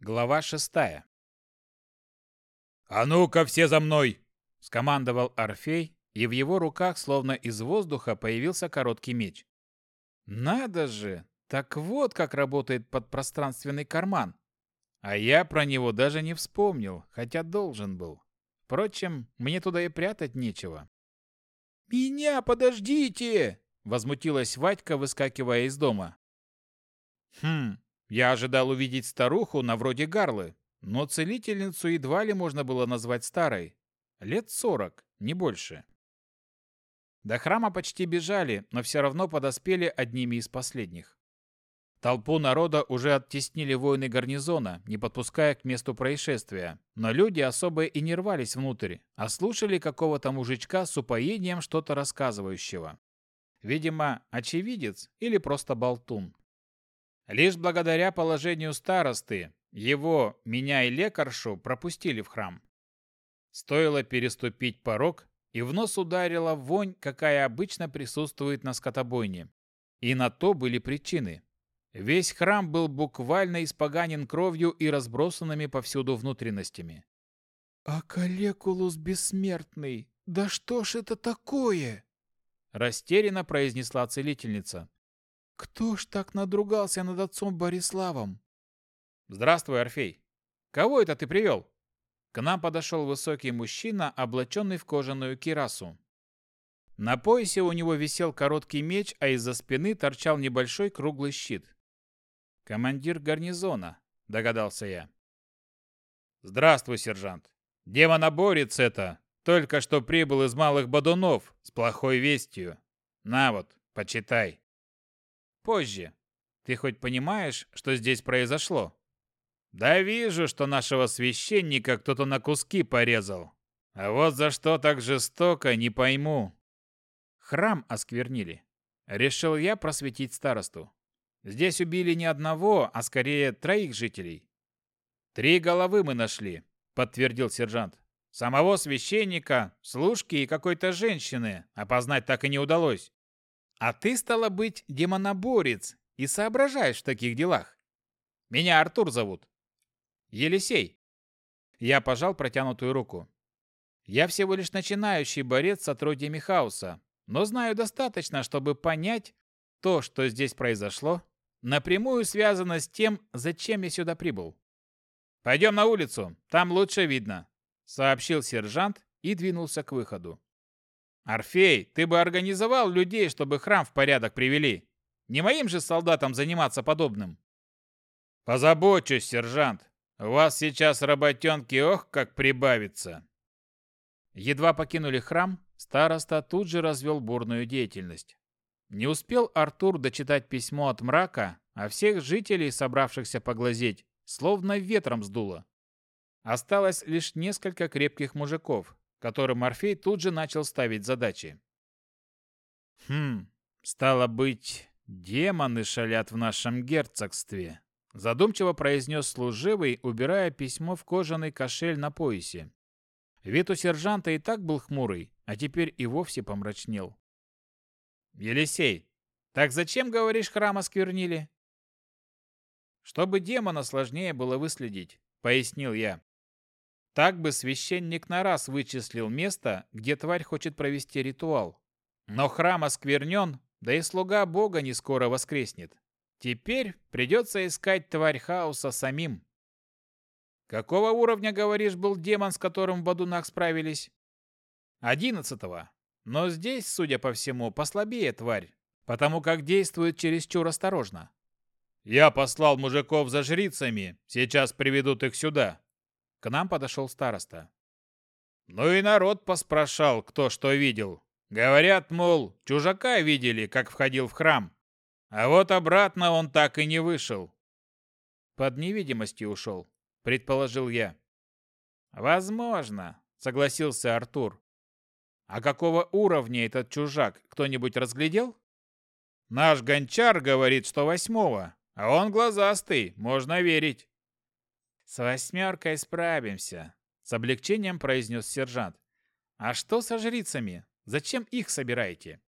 Глава шестая. «А ну-ка все за мной!» – скомандовал Орфей, и в его руках, словно из воздуха, появился короткий меч. «Надо же! Так вот как работает подпространственный карман. А я про него даже не вспомнил, хотя должен был. Впрочем, мне туда и прятать нечего». «Меня подождите!» – возмутилась Вадька, выскакивая из дома. «Хм, я ожидал увидеть старуху на вроде Гарлы, но целительницу едва ли можно было назвать старой. Лет сорок, не больше. До храма почти бежали, но все равно подоспели одними из последних. Толпу народа уже оттеснили воины гарнизона, не подпуская к месту происшествия, но люди особо и не рвались внутрь, а слушали какого-то мужичка с упоением что-то рассказывающего. Видимо, очевидец или просто болтун. Лишь благодаря положению старосты его, меня и лекаршу пропустили в храм. Стоило переступить порог, и в нос ударила вонь, какая обычно присутствует на скотобойне. И на то были причины. Весь храм был буквально испоганен кровью и разбросанными повсюду внутренностями. «А калекулус бессмертный, да что ж это такое?» Растерянно произнесла целительница. Кто ж так надругался над отцом Бориславом? Здравствуй, Орфей. Кого это ты привел? К нам подошел высокий мужчина, облаченный в кожаную кирасу. На поясе у него висел короткий меч, а из-за спины торчал небольшой круглый щит. «Командир гарнизона», — догадался я. «Здравствуй, сержант. Демоноборец это. Только что прибыл из Малых Бадунов с плохой вестью. На вот, почитай». Позже. Ты хоть понимаешь, что здесь произошло? Да вижу, что нашего священника кто-то на куски порезал. А вот за что так жестоко, не пойму. Храм осквернили. Решил я просветить старосту. Здесь убили не одного, а скорее троих жителей. Три головы мы нашли, подтвердил сержант. Самого священника, служки и какой-то женщины опознать так и не удалось. А ты, стало быть, демоноборец и соображаешь в таких делах. Меня Артур зовут. Елисей. Я пожал протянутую руку. Я всего лишь начинающий борец с отродьями хаоса, но знаю достаточно, чтобы понять, то, что здесь произошло, напрямую связано с тем, зачем я сюда прибыл. «Пойдем на улицу, там лучше видно», — сообщил сержант и двинулся к выходу. «Орфей, ты бы организовал людей, чтобы храм в порядок привели. Не моим же солдатам заниматься подобным». «Позабочусь, сержант. У вас сейчас работенки ох, как прибавится». Едва покинули храм, староста тут же развел бурную деятельность. Не успел Артур дочитать письмо от мрака, а всех жителей, собравшихся поглазеть, словно ветром сдуло. Осталось лишь несколько крепких мужиков, которым Морфей тут же начал ставить задачи. «Хм, стало быть, демоны шалят в нашем герцогстве», задумчиво произнес служивый, убирая письмо в кожаный кошель на поясе. Вид у сержанта и так был хмурый, а теперь и вовсе помрачнел. «Елисей, так зачем, говоришь, храм осквернили?» «Чтобы демона сложнее было выследить», — пояснил я. Так бы священник на раз вычислил место, где тварь хочет провести ритуал. Но храм осквернен, да и слуга Бога не скоро воскреснет. Теперь придется искать тварь хаоса самим. Какого уровня, говоришь, был демон, с которым в Бадунах справились? Одиннадцатого. Но здесь, судя по всему, послабее тварь, потому как действует чересчур осторожно. Я послал мужиков за жрицами, сейчас приведут их сюда. К нам подошел староста. Ну и народ поспрашал, кто что видел. Говорят, мол, чужака видели, как входил в храм. А вот обратно он так и не вышел. Под невидимостью ушел, предположил я. Возможно, согласился Артур. А какого уровня этот чужак, кто-нибудь разглядел? Наш гончар говорит, что восьмого, а он глазастый, можно верить. «С восьмеркой справимся», — с облегчением произнес сержант. «А что со жрицами? Зачем их собираете?»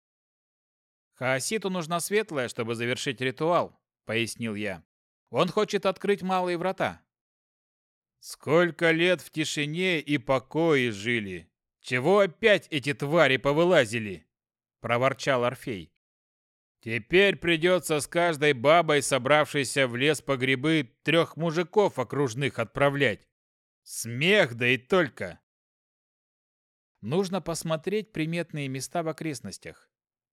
«Хаоситу нужна светлая, чтобы завершить ритуал», — пояснил я. «Он хочет открыть малые врата. Сколько лет в тишине и покое жили! Чего опять эти твари повылазили?» – проворчал Орфей. «Теперь придется с каждой бабой, собравшейся в лес по грибы, трех мужиков окружных отправлять. Смех, да и только!» Нужно посмотреть приметные места в окрестностях.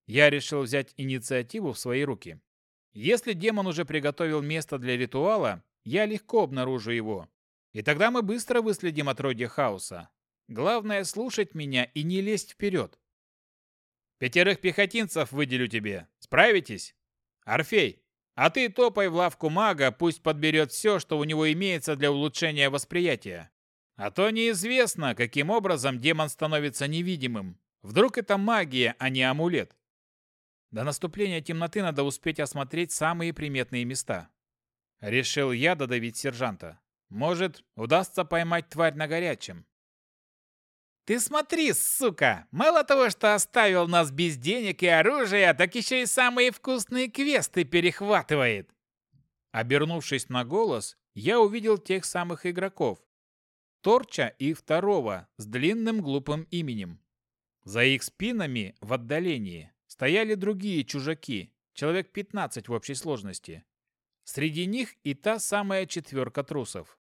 Я решил взять инициативу в свои руки. Если демон уже приготовил место для ритуала, я легко обнаружу его. И тогда мы быстро выследим отродье хаоса. Главное слушать меня и не лезть вперед. Пятерых пехотинцев выделю тебе. Справитесь? Орфей, а ты топай в лавку мага, пусть подберет все, что у него имеется для улучшения восприятия. А то неизвестно, каким образом демон становится невидимым. Вдруг это магия, а не амулет. До наступления темноты надо успеть осмотреть самые приметные места. Решил я додавить сержанта. Может, удастся поймать тварь на горячем. «Ты смотри, сука! Мало того, что оставил нас без денег и оружия, так еще и самые вкусные квесты перехватывает!» Обернувшись на голос, я увидел тех самых игроков. Торча и второго с длинным глупым именем. За их спинами в отдалении стояли другие чужаки, человек 15 в общей сложности. Среди них и та самая четверка трусов.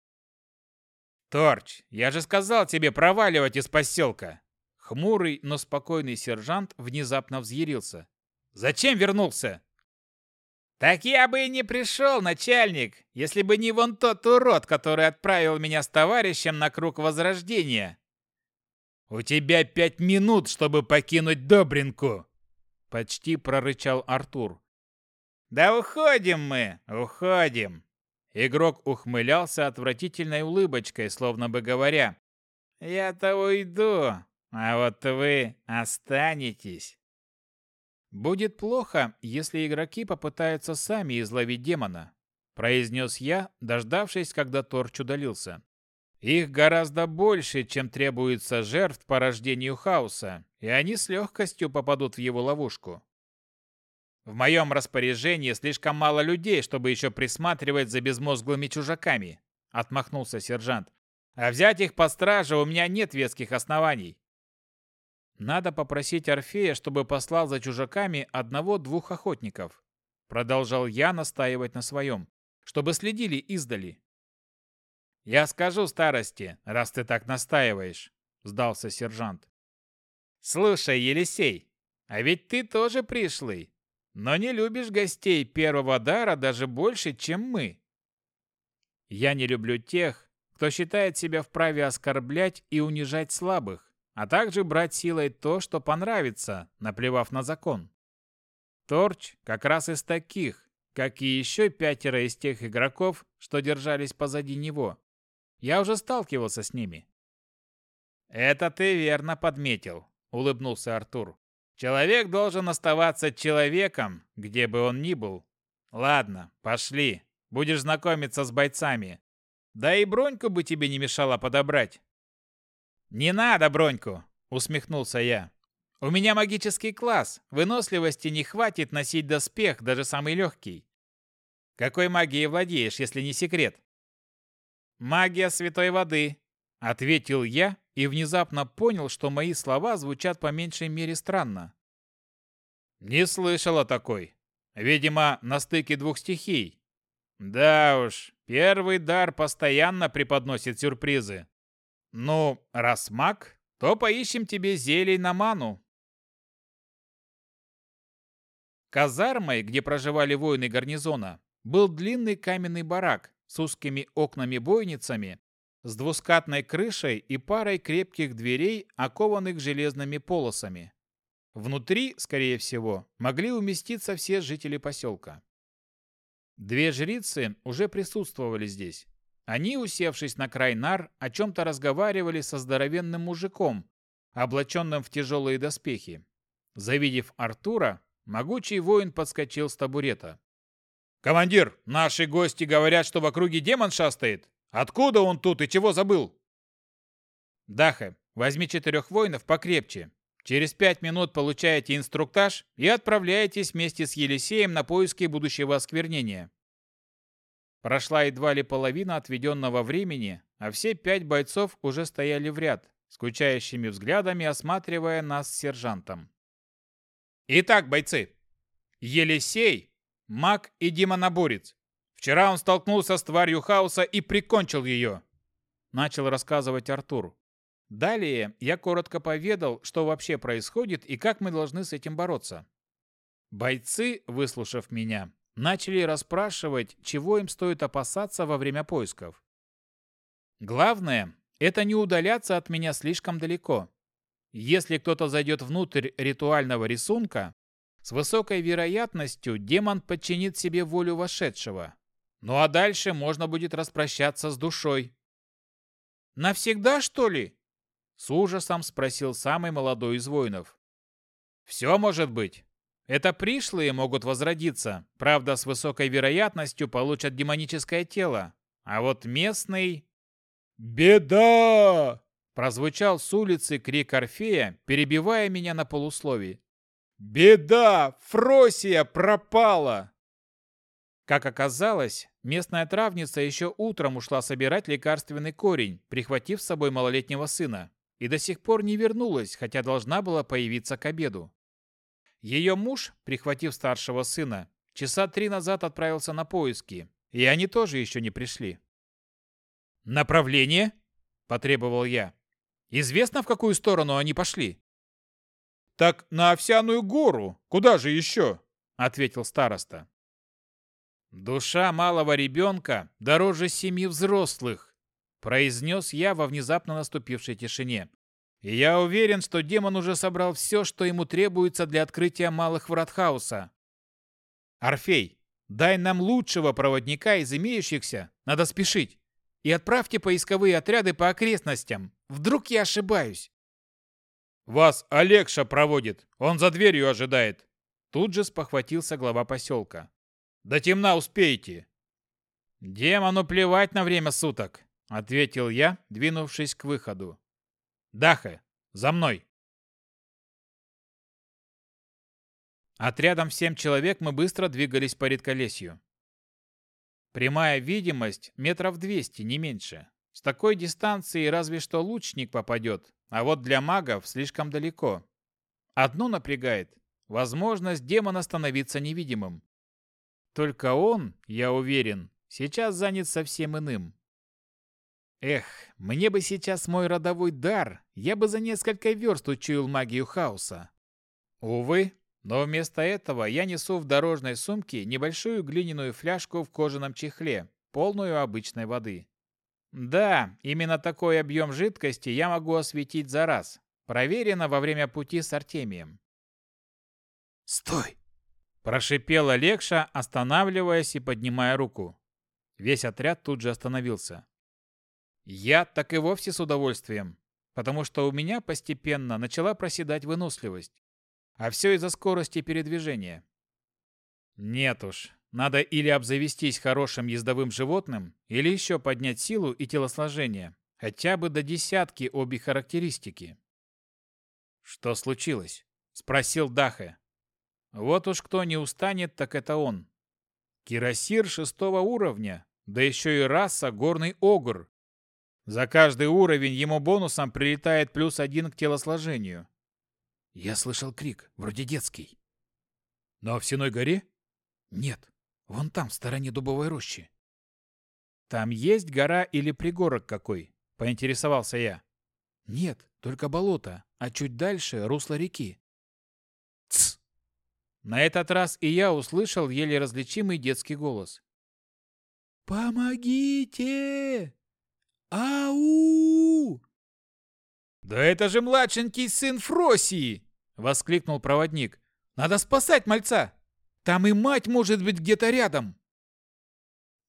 «Торч, я же сказал тебе проваливать из поселка!» Хмурый, но спокойный сержант внезапно взъярился. «Зачем вернулся?» «Так я бы и не пришел, начальник, если бы не вон тот урод, который отправил меня с товарищем на круг возрождения!» «У тебя пять минут, чтобы покинуть Добринку!» Почти прорычал Артур. «Да уходим мы, уходим!» Игрок ухмылялся отвратительной улыбочкой, словно бы говоря, «Я-то уйду, а вот вы останетесь». «Будет плохо, если игроки попытаются сами изловить демона», произнес я, дождавшись, когда Торч удалился. «Их гораздо больше, чем требуется жертв по рождению хаоса, и они с легкостью попадут в его ловушку. В моем распоряжении слишком мало людей, чтобы еще присматривать за безмозглыми чужаками», — отмахнулся сержант. «А взять их по страже у меня нет веских оснований». «Надо попросить Орфея, чтобы послал за чужаками одного-двух охотников», — продолжал я настаивать на своем, «чтобы следили издали». «Я скажу старости, раз ты так настаиваешь», — сдался сержант. «Слушай, Елисей, а ведь ты тоже пришлый но не любишь гостей первого дара даже больше, чем мы. Я не люблю тех, кто считает себя вправе оскорблять и унижать слабых, а также брать силой то, что понравится, наплевав на закон. Торч как раз из таких, как и еще пятеро из тех игроков, что держались позади него. Я уже сталкивался с ними. «Это ты верно подметил», — улыбнулся Артур. Человек должен оставаться человеком, где бы он ни был. Ладно, пошли. Будешь знакомиться с бойцами. Да и броньку бы тебе не мешало подобрать. Не надо броньку, усмехнулся я. У меня магический класс. Выносливости не хватит носить доспех, даже самый легкий. Какой магией владеешь, если не секрет? Магия святой воды, ответил я и внезапно понял, что мои слова звучат по меньшей мере странно. Не слышал такой. Видимо, на стыке двух стихий. Да уж, первый дар постоянно преподносит сюрпризы. Ну, раз маг, то поищем тебе зелий на ману. Казармой, где проживали воины гарнизона, был длинный каменный барак с узкими окнами-бойницами с двускатной крышей и парой крепких дверей, окованных железными полосами. Внутри, скорее всего, могли уместиться все жители поселка. Две жрицы уже присутствовали здесь. Они, усевшись на край нар, о чем-то разговаривали со здоровенным мужиком, облаченным в тяжелые доспехи. Завидев Артура, могучий воин подскочил с табурета. «Командир, наши гости говорят, что в округе демон шастает. Откуда он тут и чего забыл? Даха, возьми четырех воинов покрепче. Через пять минут получаете инструктаж и отправляетесь вместе с Елисеем на поиски будущего осквернения. Прошла едва ли половина отведенного времени, а все пять бойцов уже стояли в ряд, скучающими взглядами осматривая нас с сержантом. Итак, бойцы, Елисей, маг и демоноборец. Вчера он столкнулся с тварью хаоса и прикончил ее. Начал рассказывать Артур. Далее я коротко поведал, что вообще происходит и как мы должны с этим бороться. Бойцы, выслушав меня, начали расспрашивать, чего им стоит опасаться во время поисков. Главное – это не удаляться от меня слишком далеко. Если кто-то зайдет внутрь ритуального рисунка, с высокой вероятностью демон подчинит себе волю вошедшего. Ну а дальше можно будет распрощаться с душой. «Навсегда, что ли?» С ужасом спросил самый молодой из воинов. «Все может быть. Это пришлые могут возродиться, правда, с высокой вероятностью получат демоническое тело. А вот местный...» «Беда!» Прозвучал с улицы крик Орфея, перебивая меня на полусловии. «Беда! Фросия пропала!» Как оказалось, местная травница еще утром ушла собирать лекарственный корень, прихватив с собой малолетнего сына и до сих пор не вернулась, хотя должна была появиться к обеду. Ее муж, прихватив старшего сына, часа три назад отправился на поиски, и они тоже еще не пришли. «Направление?» – потребовал я. «Известно, в какую сторону они пошли?» «Так на Овсяную гору. Куда же еще?» – ответил староста. «Душа малого ребенка дороже семи взрослых», произнес я во внезапно наступившей тишине. Я уверен, что демон уже собрал все, что ему требуется для открытия малых врат хаоса. Орфей, дай нам лучшего проводника из имеющихся, надо спешить. И отправьте поисковые отряды по окрестностям. Вдруг я ошибаюсь. Вас Олегша проводит, он за дверью ожидает. Тут же спохватился глава поселка. До темна успеете. Демону плевать на время суток ответил я, двинувшись к выходу. Даха, за мной. Отрядом в семь человек мы быстро двигались по редколесью. Прямая видимость метров двести, не меньше. С такой дистанции разве что лучник попадет, а вот для магов слишком далеко. Одно напрягает – возможность демона становиться невидимым. Только он, я уверен, сейчас занят совсем иным. Эх, мне бы сейчас мой родовой дар, я бы за несколько верст учуял магию хаоса. Увы, но вместо этого я несу в дорожной сумке небольшую глиняную фляжку в кожаном чехле, полную обычной воды. Да, именно такой объем жидкости я могу осветить за раз. Проверено во время пути с Артемием. «Стой!» – прошипела Лекша, останавливаясь и поднимая руку. Весь отряд тут же остановился. Я так и вовсе с удовольствием, потому что у меня постепенно начала проседать выносливость. А все из-за скорости передвижения. Нет уж, надо или обзавестись хорошим ездовым животным, или еще поднять силу и телосложение, хотя бы до десятки обе характеристики. «Что случилось?» — спросил Дахе. «Вот уж кто не устанет, так это он. Кирасир шестого уровня, да еще и раса горный огр, за каждый уровень ему бонусом прилетает плюс один к телосложению. Я слышал крик, вроде детский. Но в Синой горе? Нет, вон там, в стороне дубовой рощи. Там есть гора или пригорок какой? Поинтересовался я. Нет, только болото, а чуть дальше русло реки. Тсс! На этот раз и я услышал еле различимый детский голос. «Помогите!» «Ау!» «Да это же младшенький сын Фросии!» — воскликнул проводник. «Надо спасать мальца! Там и мать может быть где-то рядом!»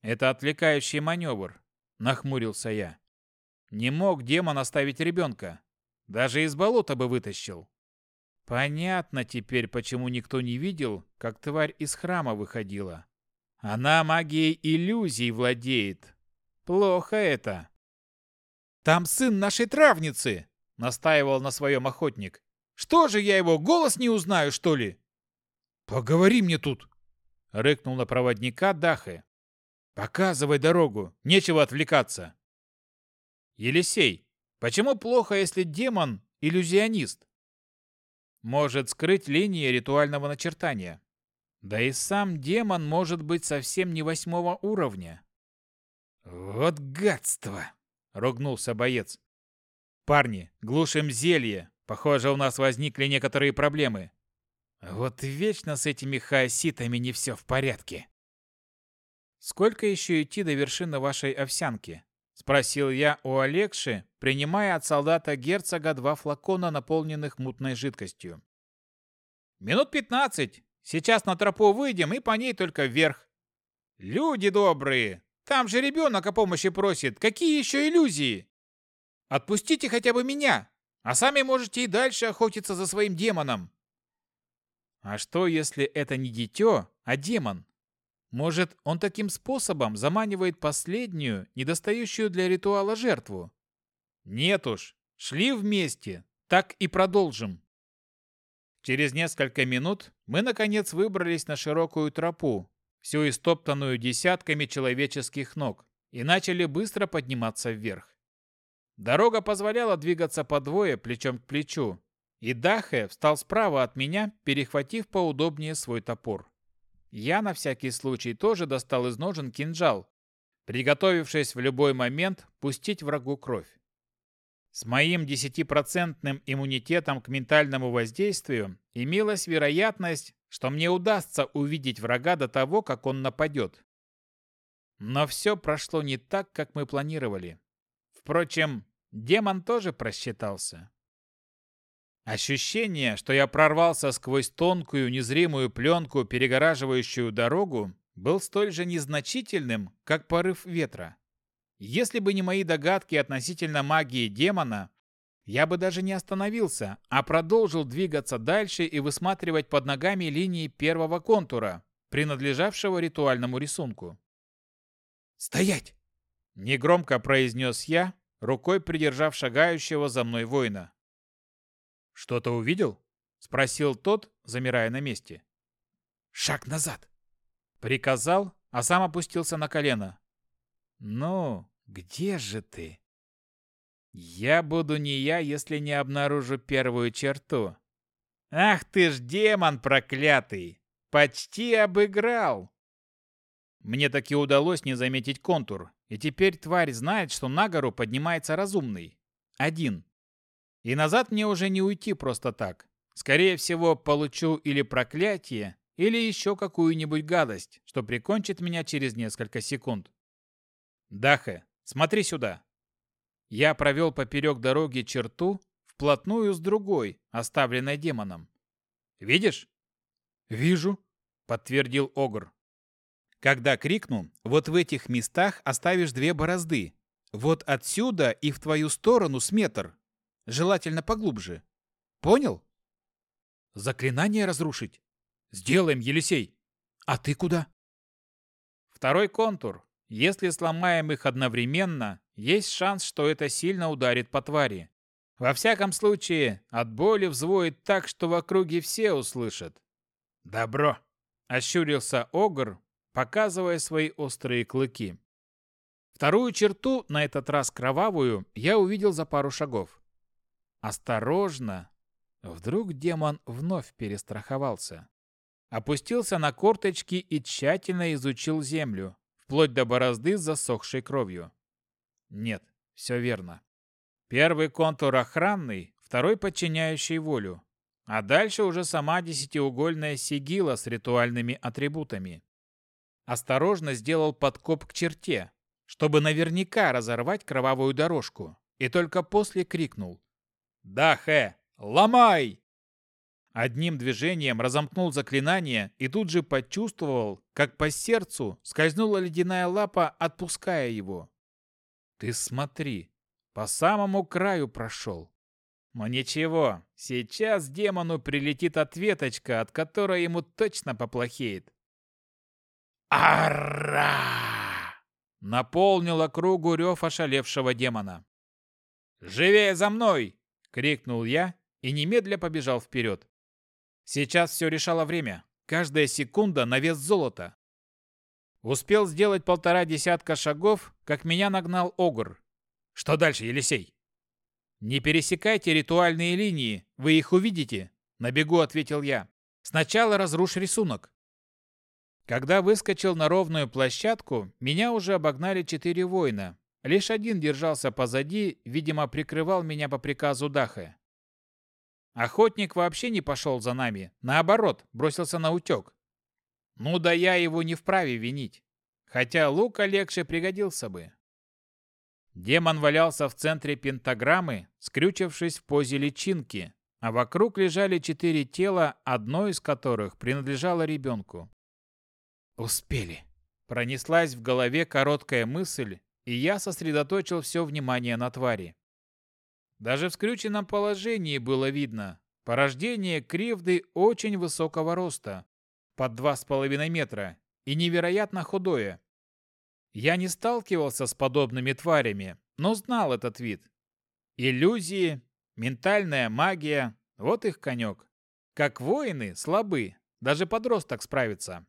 «Это отвлекающий маневр», — нахмурился я. «Не мог демон оставить ребенка. Даже из болота бы вытащил». Понятно теперь, почему никто не видел, как тварь из храма выходила. Она магией иллюзий владеет. Плохо это. «Там сын нашей травницы!» — настаивал на своем охотник. «Что же я его, голос не узнаю, что ли?» «Поговори мне тут!» — рыкнул на проводника Дахе. «Показывай дорогу, нечего отвлекаться!» Елисей, почему плохо, если демон – иллюзионист? Может скрыть линии ритуального начертания. Да и сам демон может быть совсем не восьмого уровня. «Вот гадство!» — ругнулся боец. «Парни, глушим зелье. Похоже, у нас возникли некоторые проблемы. Вот вечно с этими хаоситами не все в порядке». «Сколько еще идти до вершины вашей овсянки?» — спросил я у Алексши, принимая от солдата герцога два флакона, наполненных мутной жидкостью. «Минут пятнадцать. Сейчас на тропу выйдем и по ней только вверх». «Люди добрые! Там же ребенок о помощи просит. Какие еще иллюзии? Отпустите хотя бы меня, а сами можете и дальше охотиться за своим демоном». «А что, если это не дитё, а демон?» Может, он таким способом заманивает последнюю, недостающую для ритуала жертву? Нет уж, шли вместе, так и продолжим. Через несколько минут мы, наконец, выбрались на широкую тропу, всю истоптанную десятками человеческих ног, и начали быстро подниматься вверх. Дорога позволяла двигаться по двое плечом к плечу, и Дахе встал справа от меня, перехватив поудобнее свой топор. Я на всякий случай тоже достал из ножен кинжал, приготовившись в любой момент пустить врагу кровь. С моим десятипроцентным иммунитетом к ментальному воздействию имелась вероятность, что мне удастся увидеть врага до того, как он нападет. Но все прошло не так, как мы планировали. Впрочем, демон тоже просчитался. Ощущение, что я прорвался сквозь тонкую незримую пленку, перегораживающую дорогу, был столь же незначительным, как порыв ветра. Если бы не мои догадки относительно магии демона, я бы даже не остановился, а продолжил двигаться дальше и высматривать под ногами линии первого контура, принадлежавшего ритуальному рисунку. «Стоять!» – негромко произнес я, рукой придержав шагающего за мной воина. «Что-то увидел?» — спросил тот, замирая на месте. «Шаг назад!» Приказал, а сам опустился на колено. «Ну, где же ты?» «Я буду не я, если не обнаружу первую черту». «Ах ты ж демон проклятый! Почти обыграл!» Мне таки удалось не заметить контур, и теперь тварь знает, что на гору поднимается разумный. Один. И назад мне уже не уйти просто так. Скорее всего, получу или проклятие, или еще какую-нибудь гадость, что прикончит меня через несколько секунд. Дахе, смотри сюда. Я провел поперек дороги черту, вплотную с другой, оставленной демоном. Видишь? Вижу, подтвердил Огр. Когда крикну, вот в этих местах оставишь две борозды. Вот отсюда и в твою сторону с метр. Желательно поглубже. Понял? Заклинание разрушить? Сделаем, Елисей. А ты куда? Второй контур. Если сломаем их одновременно, есть шанс, что это сильно ударит по твари. Во всяком случае, от боли взвоет так, что в округе все услышат. Добро. Ощурился Огр, показывая свои острые клыки. Вторую черту, на этот раз кровавую, я увидел за пару шагов. Осторожно! Вдруг демон вновь перестраховался. Опустился на корточки и тщательно изучил землю, вплоть до борозды с засохшей кровью. Нет, все верно. Первый контур охранный, второй подчиняющий волю. А дальше уже сама десятиугольная сигила с ритуальными атрибутами. Осторожно сделал подкоп к черте, чтобы наверняка разорвать кровавую дорожку, и только после крикнул. «Дахе, ломай!» Одним движением разомкнул заклинание и тут же почувствовал, как по сердцу скользнула ледяная лапа, отпуская его. «Ты смотри, по самому краю прошел». Но ничего, сейчас демону прилетит ответочка, от которой ему точно поплохеет. «Ара!» Наполнил округу рев ошалевшего демона. «Живее за мной!» крикнул я и немедля побежал вперед. Сейчас все решало время. Каждая секунда на вес золота. Успел сделать полтора десятка шагов, как меня нагнал Огр. Что дальше, Елисей? Не пересекайте ритуальные линии, вы их увидите, на бегу ответил я. Сначала разрушь рисунок. Когда выскочил на ровную площадку, меня уже обогнали четыре воина. Лишь один держался позади, видимо, прикрывал меня по приказу Даха. Охотник вообще не пошел за нами, наоборот, бросился на утек. Ну да я его не вправе винить, хотя лук Олегше пригодился бы. Демон валялся в центре пентаграммы, скрючившись в позе личинки, а вокруг лежали четыре тела, одно из которых принадлежало ребенку. «Успели!» Пронеслась в голове короткая мысль, и я сосредоточил все внимание на твари. Даже в скрюченном положении было видно, порождение кривды очень высокого роста, с половиной метра, и невероятно худое. Я не сталкивался с подобными тварями, но знал этот вид. Иллюзии, ментальная магия – вот их конек. Как воины слабы, даже подросток справится.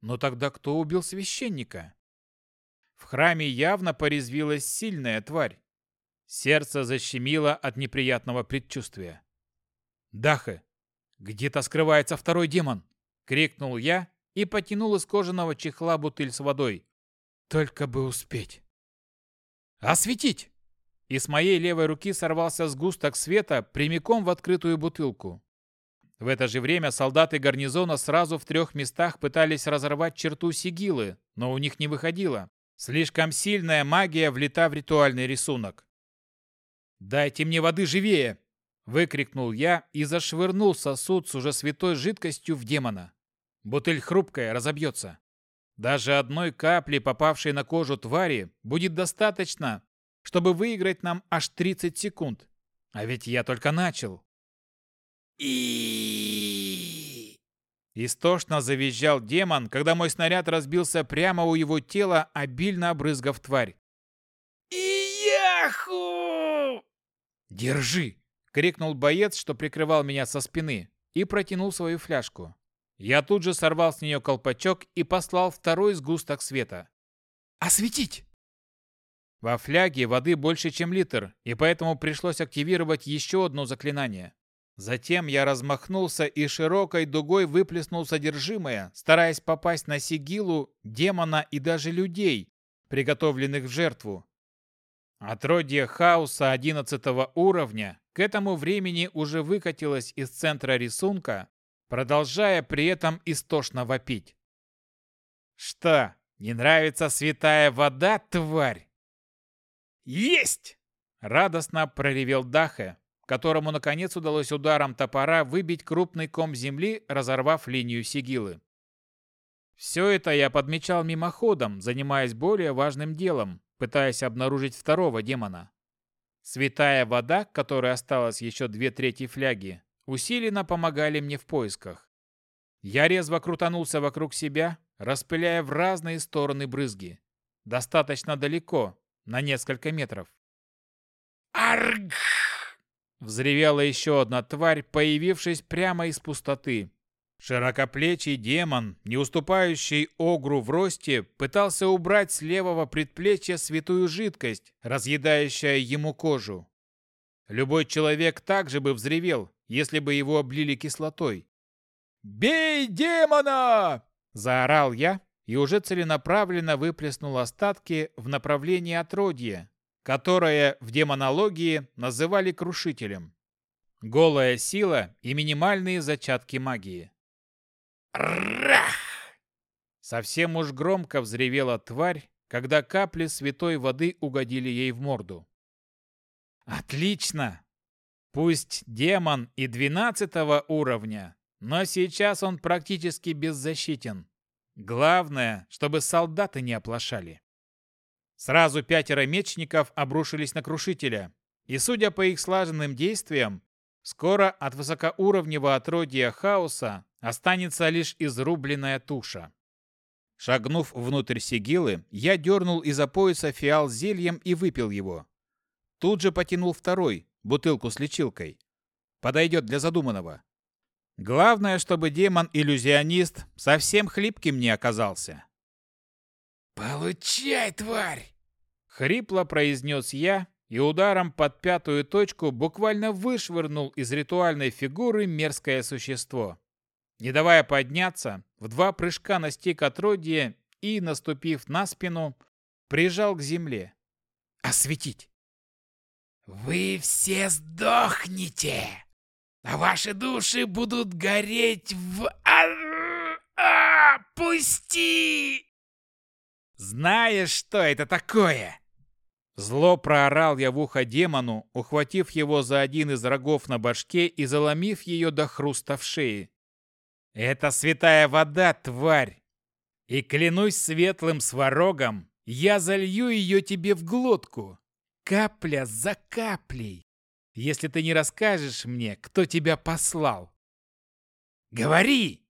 Но тогда кто убил священника? В храме явно порезвилась сильная тварь. Сердце защемило от неприятного предчувствия. «Даха, где-то скрывается второй демон!» — крикнул я и потянул из кожаного чехла бутыль с водой. «Только бы успеть!» «Осветить!» И с моей левой руки сорвался сгусток света прямиком в открытую бутылку. В это же время солдаты гарнизона сразу в трех местах пытались разорвать черту сигилы, но у них не выходило. Слишком сильная магия влета в ритуальный рисунок. «Дайте мне воды живее!» – выкрикнул я и зашвырнул сосуд с уже святой жидкостью в демона. Бутыль хрупкая, разобьется. Даже одной капли, попавшей на кожу твари, будет достаточно, чтобы выиграть нам аж 30 секунд. А ведь я только начал. И Истошно завизжал демон, когда мой снаряд разбился прямо у его тела, обильно обрызгав тварь. «Ияху!» «Держи!» — крикнул боец, что прикрывал меня со спины, и протянул свою фляжку. Я тут же сорвал с нее колпачок и послал второй сгусток света. «Осветить!» Во фляге воды больше, чем литр, и поэтому пришлось активировать еще одно заклинание. Затем я размахнулся и широкой дугой выплеснул содержимое, стараясь попасть на сигилу, демона и даже людей, приготовленных в жертву. Отродье хаоса 11 уровня к этому времени уже выкатилось из центра рисунка, продолжая при этом истошно вопить. «Что, не нравится святая вода, тварь?» «Есть!» — радостно проревел Дахе, которому наконец удалось ударом топора выбить крупный ком земли, разорвав линию сигилы. Все это я подмечал мимоходом, занимаясь более важным делом, пытаясь обнаружить второго демона. Святая вода, которой осталось еще две трети фляги, усиленно помогали мне в поисках. Я резво крутанулся вокруг себя, распыляя в разные стороны брызги. Достаточно далеко, на несколько метров. «Арг!» Взревела еще одна тварь, появившись прямо из пустоты, Широкоплечий демон, не уступающий огру в росте, пытался убрать с левого предплечья святую жидкость, разъедающая ему кожу. Любой человек также бы взревел, если бы его облили кислотой. «Бей демона!» – заорал я и уже целенаправленно выплеснул остатки в направлении отродья, которое в демонологии называли крушителем. Голая сила и минимальные зачатки магии. Рах! Совсем уж громко взревела тварь, когда капли святой воды угодили ей в морду. Отлично! Пусть демон и двенадцатого уровня, но сейчас он практически беззащитен. Главное, чтобы солдаты не оплошали. Сразу пятеро мечников обрушились на крушителя, и, судя по их слаженным действиям, скоро от высокоуровневого отродья хаоса Останется лишь изрубленная туша. Шагнув внутрь сигилы, я дернул из-за пояса фиал зельем и выпил его. Тут же потянул второй, бутылку с лечилкой. Подойдет для задуманного. Главное, чтобы демон-иллюзионист совсем хлипким не оказался. «Получай, тварь!» Хрипло произнес я и ударом под пятую точку буквально вышвырнул из ритуальной фигуры мерзкое существо. Не давая подняться, в два прыжка настиг отродье и, наступив на спину, прижал к земле. «Осветить!» «Вы все сдохнете, а ваши души будут гореть в... А, а, пусти!» «Знаешь, что это такое?» Зло проорал я в ухо демону, ухватив его за один из рогов на башке и заломив ее до хруста в шее. «Это святая вода, тварь! И клянусь светлым сварогом, я залью ее тебе в глотку, капля за каплей, если ты не расскажешь мне, кто тебя послал. Говори!»